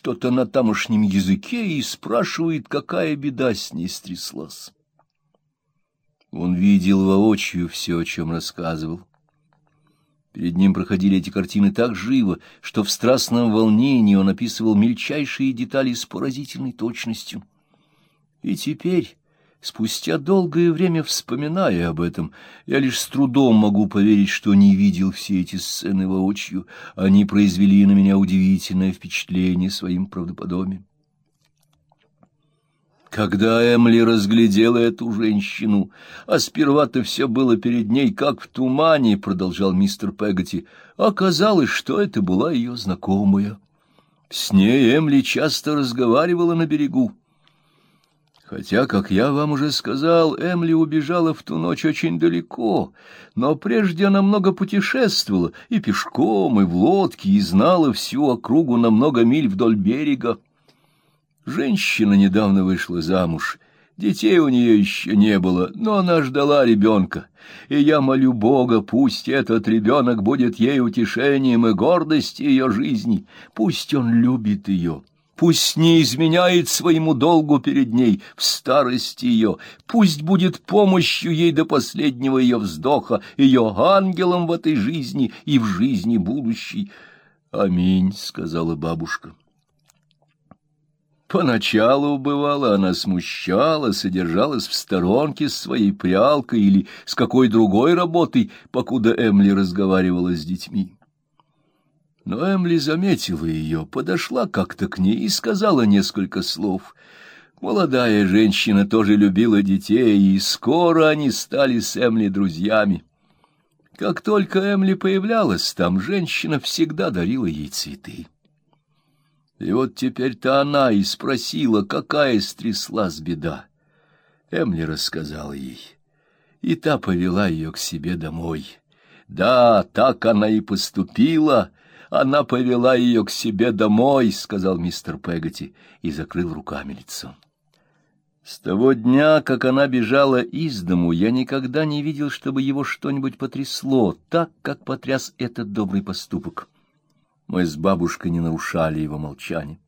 что-то на тамошнем языке и спрашивает, какая беда с ней стряслась. Он видел воочию все, о чем рассказывал. Перед ним проходили эти картины так живо, что в страстном волнении он описывал мельчайшие детали с поразительной точностью. И теперь, спустя долгое время вспоминая об этом, я лишь с трудом могу поверить, что не видел все эти сцены воочию. Они произвели на меня удивительное впечатление своим правдоподобием. Когда Эмли разглядела эту женщину, а сперва-то все было перед ней, как в тумане, — продолжал мистер Пегати, — оказалось, что это была ее знакомая. С ней Эмли часто разговаривала на берегу. Хотя, как я вам уже сказал, Эмли убежала в ту ночь очень далеко, но прежде она много путешествовала и пешком, и в лодке, и знала всю округу на много миль вдоль берега. Женщина недавно вышла замуж. Детей у нее еще не было, но она ждала ребенка. И я молю Бога, пусть этот ребенок будет ей утешением и гордостью ее жизни. Пусть он любит ее. Пусть не изменяет своему долгу перед ней в старости ее, пусть будет помощью ей до последнего ее вздоха, ее ангелом в этой жизни и в жизни будущей. Аминь, сказала бабушка. Поначалу, бывало, она смущала, содержалась в сторонке с своей прялкой или с какой другой работой, покуда Эмли разговаривала с детьми. Но Эмли заметила ее, подошла как-то к ней и сказала несколько слов. Молодая женщина тоже любила детей, и скоро они стали с Эмли друзьями. Как только Эмли появлялась там, женщина всегда дарила ей цветы. И вот теперь-то она и спросила, какая стряслась беда. Эмли рассказала ей, и та повела ее к себе домой. Да, так она и поступила. Она повела ее к себе домой, сказал мистер Пегати и закрыл руками лицо. С того дня, как она бежала из дому, я никогда не видел, чтобы его что-нибудь потрясло, так как потряс этот добрый поступок. Мы с бабушкой не нарушали его молчание.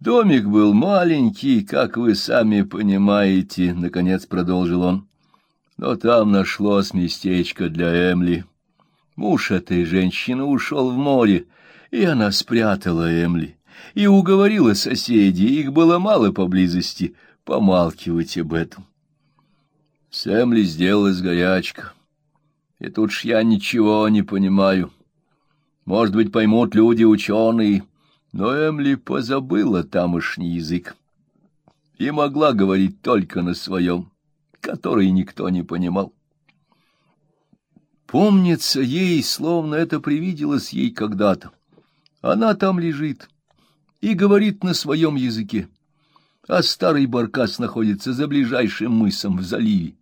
Домик был маленький, как вы сами понимаете, наконец продолжил он. Но там нашлось местечко для Эмли. Муж этой женщины ушел в море, и она спрятала Эмли и уговорила соседей, их было мало поблизости, помалкивать об этом. С Эмли сделалась горячка. И тут ж я ничего не понимаю. Может быть, поймут люди ученые, но Эмли позабыла тамошний язык и могла говорить только на своем, который никто не понимал. Помнится ей, словно это привиделось ей когда-то. Она там лежит и говорит на своем языке, а старый баркас находится за ближайшим мысом в заливе,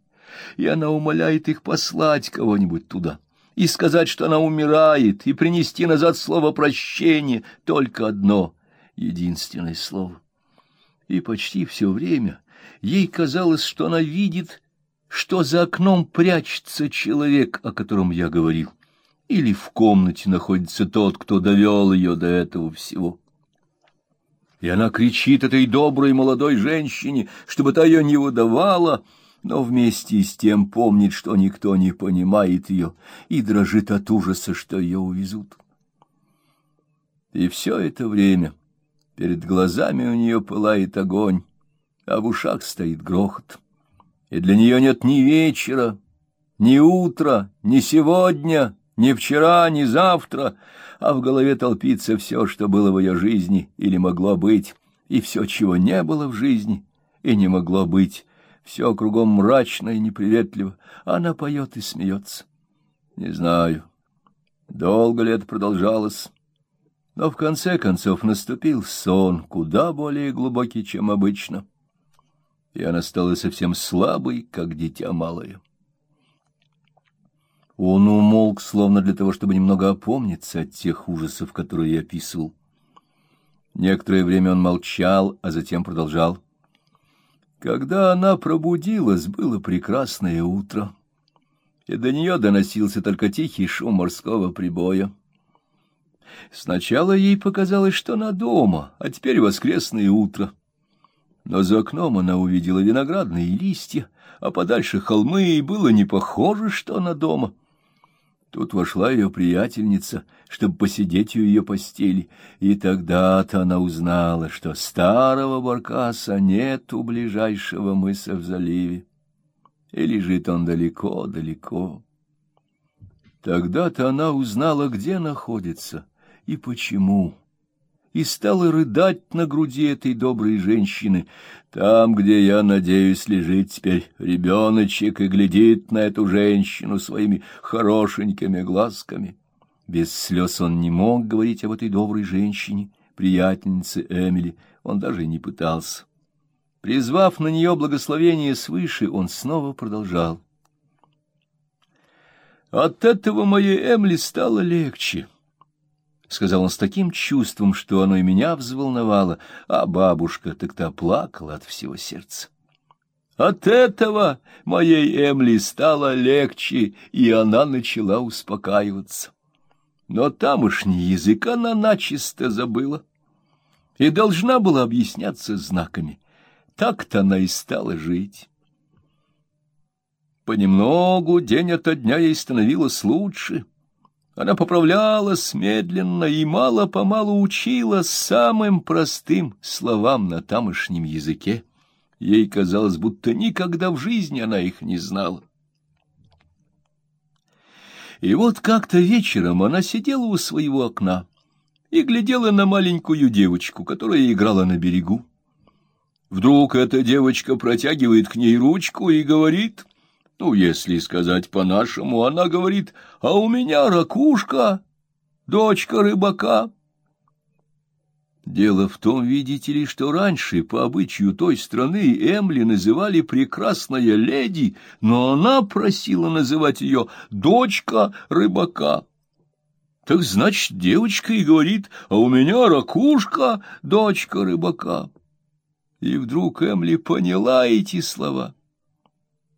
и она умоляет их послать кого-нибудь туда и сказать, что она умирает, и принести назад слово прощения, только одно, единственное слово. И почти все время ей казалось, что она видит, что за окном прячется человек, о котором я говорил, или в комнате находится тот, кто довел ее до этого всего. И она кричит этой доброй молодой женщине, чтобы та ее не выдавала, — но вместе с тем помнит, что никто не понимает ее, и дрожит от ужаса, что ее увезут. И все это время перед глазами у нее пылает огонь, а в ушах стоит грохот. И для нее нет ни вечера, ни утра, ни сегодня, ни вчера, ни завтра, а в голове толпится все, что было в ее жизни или могло быть, и все, чего не было в жизни и не могло быть, все кругом мрачно и неприветливо. Она поет и смеется. Не знаю, долго ли это продолжалось, но в конце концов наступил сон, куда более глубокий, чем обычно, и она стала совсем слабой, как дитя малое. Он умолк, словно для того, чтобы немного опомниться от тех ужасов, которые я описывал. Некоторое время он молчал, а затем продолжал. Когда она пробудилась, было прекрасное утро, и до нее доносился только тихий шум морского прибоя. Сначала ей показалось, что она дома, а теперь воскресное утро. Но за окном она увидела виноградные листья, а подальше холмы, и было не похоже, что она дома. Тут вошла ее приятельница, чтобы посидеть у ее постели, и тогда-то она узнала, что старого баркаса нет у ближайшего мыса в заливе, и лежит он далеко-далеко. Тогда-то она узнала, где находится и почему и стала рыдать на груди этой доброй женщины, там, где, я надеюсь, лежит теперь ребеночек и глядит на эту женщину своими хорошенькими глазками. Без слез он не мог говорить об этой доброй женщине, приятельнице Эмили, он даже не пытался. Призвав на нее благословение свыше, он снова продолжал. От этого моей Эмили стало легче. — сказал он с таким чувством, что оно и меня взволновало, а бабушка так-то плакала от всего сердца. От этого моей Эмли стало легче, и она начала успокаиваться. Но тамошний язык она начисто забыла и должна была объясняться знаками. Так-то она и стала жить. Понемногу, день ото дня ей становилось лучше — она поправлялась медленно и мало-помалу учила самым простым словам на тамошнем языке. Ей казалось, будто никогда в жизни она их не знала. И вот как-то вечером она сидела у своего окна и глядела на маленькую девочку, которая играла на берегу. Вдруг эта девочка протягивает к ней ручку и говорит — ну, если сказать по-нашему, она говорит, а у меня ракушка, дочка рыбака. Дело в том, видите ли, что раньше, по обычаю той страны, Эмли называли прекрасная леди, но она просила называть ее дочка рыбака. Так значит, девочка и говорит, а у меня ракушка, дочка рыбака. И вдруг Эмли поняла эти слова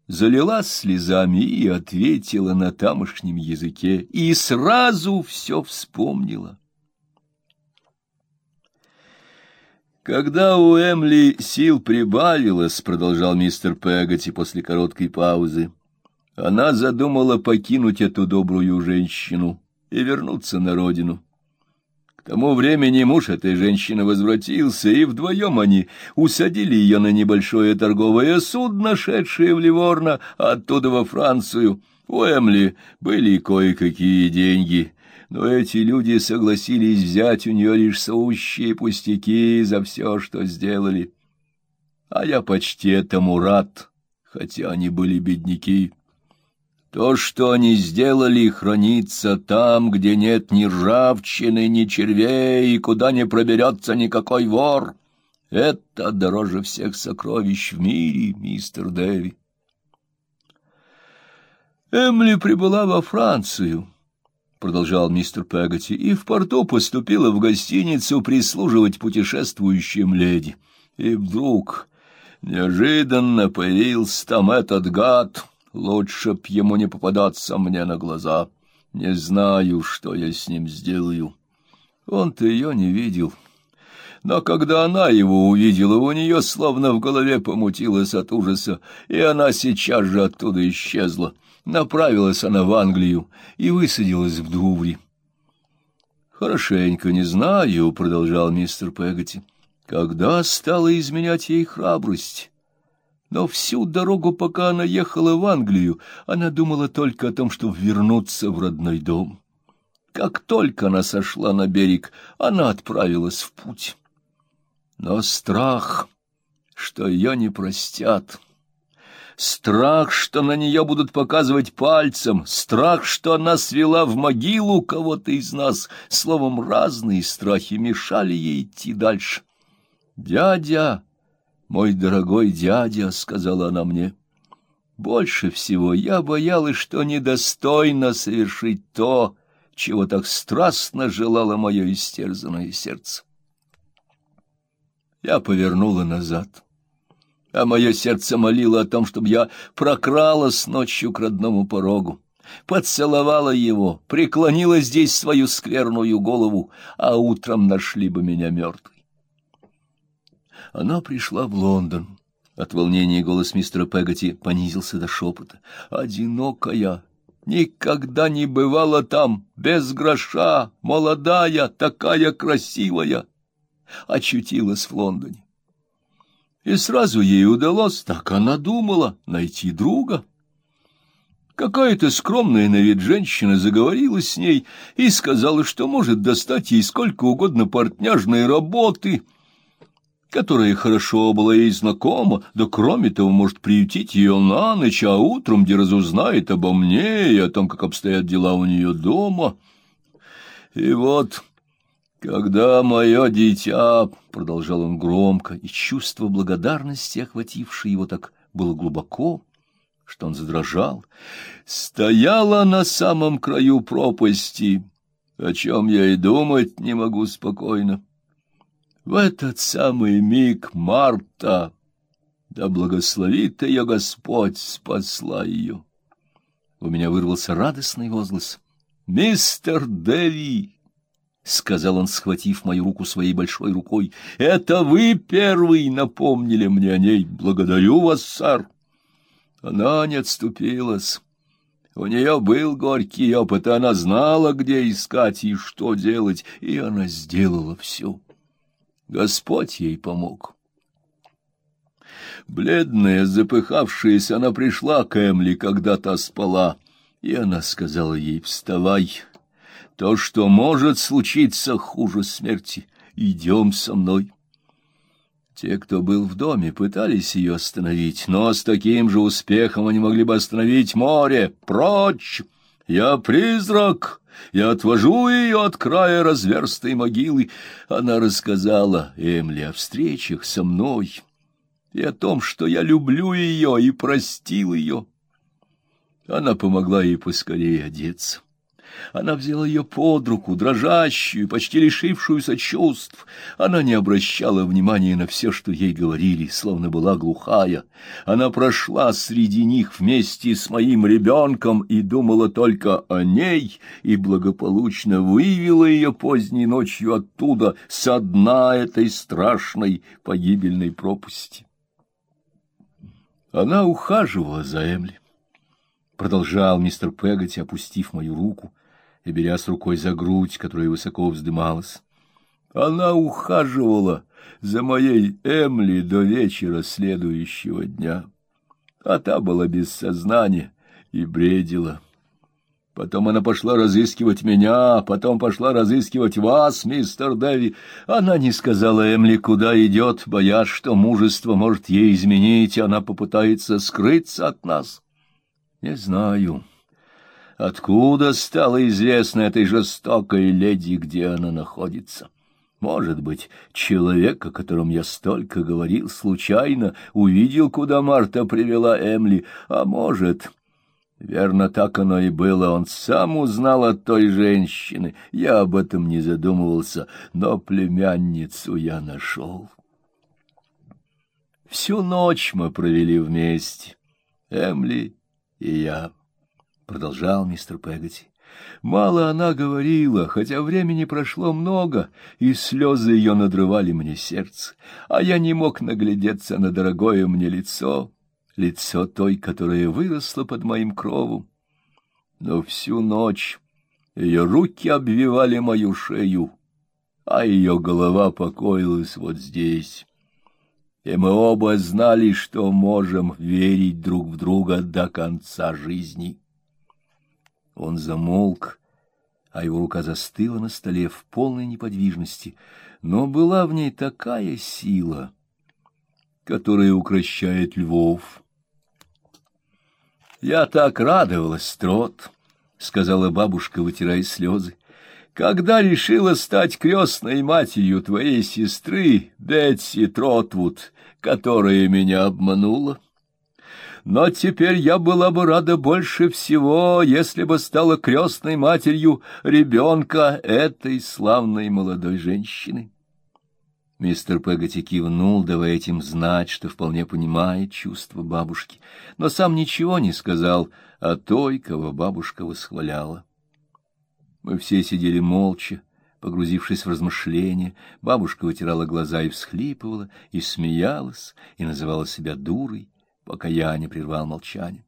залилась слезами и ответила на тамошнем языке, и сразу все вспомнила. Когда у Эмли сил прибавилось, продолжал мистер Пегати после короткой паузы, она задумала покинуть эту добрую женщину и вернуться на родину тому времени муж этой женщины возвратился, и вдвоем они усадили ее на небольшое торговое судно, шедшее в Ливорно, оттуда во Францию. У Эмли были кое-какие деньги, но эти люди согласились взять у нее лишь сущие пустяки за все, что сделали. А я почти этому рад, хотя они были бедняки. То, что они сделали, хранится там, где нет ни ржавчины, ни червей, и куда не проберется никакой вор. Это дороже всех сокровищ в мире, мистер Дэви. Эмли прибыла во Францию, — продолжал мистер Пегати, — и в порту поступила в гостиницу прислуживать путешествующим леди. И вдруг неожиданно появился там этот гад — Лучше б ему не попадаться мне на глаза. Не знаю, что я с ним сделаю. Он-то ее не видел. Но когда она его увидела, у нее словно в голове помутилось от ужаса, и она сейчас же оттуда исчезла. Направилась она в Англию и высадилась в Дувре. «Хорошенько не знаю», — продолжал мистер Пегати, — «когда стала изменять ей храбрость». Но всю дорогу, пока она ехала в Англию, она думала только о том, чтобы вернуться в родной дом. Как только она сошла на берег, она отправилась в путь. Но страх, что ее не простят, страх, что на нее будут показывать пальцем, страх, что она свела в могилу кого-то из нас, словом, разные страхи мешали ей идти дальше. «Дядя!» «Мой дорогой дядя», — сказала она мне, — «больше всего я боялась, что недостойно совершить то, чего так страстно желало мое истерзанное сердце». Я повернула назад, а мое сердце молило о том, чтобы я прокралась ночью к родному порогу. поцеловала его, преклонила здесь свою скверную голову, а утром нашли бы меня мертвой. Она пришла в Лондон. От волнения голос мистера Пегати понизился до шепота. «Одинокая, никогда не бывала там, без гроша, молодая, такая красивая!» Очутилась в Лондоне. И сразу ей удалось, так она думала, найти друга. Какая-то скромная на вид женщина заговорила с ней и сказала, что может достать ей сколько угодно портняжной работы, которая хорошо была ей знакома, да кроме того может приютить ее на ночь, а утром где разузнает обо мне и о том, как обстоят дела у нее дома. И вот... «Когда мое дитя...» — продолжал он громко, и чувство благодарности, охватившее его так было глубоко, что он задрожал, стояла на самом краю пропасти, о чем я и думать не могу спокойно. В этот самый миг Марта, да благословит ее Господь, спасла ее. У меня вырвался радостный возглас. «Мистер Дэви!» — сказал он, схватив мою руку своей большой рукой. — Это вы первый напомнили мне о ней. Благодарю вас, сэр. Она не отступилась. У нее был горький опыт, и она знала, где искать и что делать, и она сделала все. Господь ей помог. Бледная, запыхавшаяся, она пришла к Эмли, когда та спала, и она сказала ей «Вставай, то, что может случиться хуже смерти, идем со мной». Те, кто был в доме, пытались ее остановить, но с таким же успехом они могли бы остановить море. Прочь! Я призрак! Я отвожу ее от края разверстой могилы. Она рассказала Эмли о встречах со мной и о том, что я люблю ее и простил ее. Она помогла ей поскорее одеться. Она взяла ее под руку, дрожащую, почти лишившуюся чувств. Она не обращала внимания на все, что ей говорили, словно была глухая. Она прошла среди них вместе с моим ребенком и думала только о ней, и благополучно вывела ее поздней ночью оттуда, со дна этой страшной погибельной пропасти. Она ухаживала за Эмли. Продолжал мистер Пегати, опустив мою руку и беря с рукой за грудь, которая высоко вздымалась. Она ухаживала за моей Эмли до вечера следующего дня, а та была без сознания и бредила. Потом она пошла разыскивать меня, потом пошла разыскивать вас, мистер Дэви. Она не сказала Эмли, куда идет, боясь, что мужество может ей изменить, и она попытается скрыться от нас. Не знаю. Откуда стало известно этой жестокой леди, где она находится? Может быть, человек, о котором я столько говорил, случайно увидел, куда Марта привела Эмли, а может... Верно, так оно и было. Он сам узнал от той женщины. Я об этом не задумывался, но племянницу я нашел. Всю ночь мы провели вместе, Эмли и я. — продолжал мистер Пегати. Мало она говорила, хотя времени прошло много, и слезы ее надрывали мне сердце, а я не мог наглядеться на дорогое мне лицо, лицо той, которая выросла под моим кровом. Но всю ночь ее руки обвивали мою шею, а ее голова покоилась вот здесь. И мы оба знали, что можем верить друг в друга до конца жизни. Он замолк, а его рука застыла на столе в полной неподвижности, но была в ней такая сила, которая укращает львов. «Я так радовалась, Трот», — сказала бабушка, вытирая слезы, — «когда решила стать крестной матерью твоей сестры, Бетси Тротвуд, которая меня обманула». Но теперь я была бы рада больше всего, если бы стала крестной матерью ребенка этой славной молодой женщины. Мистер Пегати кивнул, давая этим знать, что вполне понимает чувства бабушки, но сам ничего не сказал о той, кого бабушка восхваляла. Мы все сидели молча, погрузившись в размышления. Бабушка вытирала глаза и всхлипывала, и смеялась, и называла себя дурой, пока я не прервал молчание.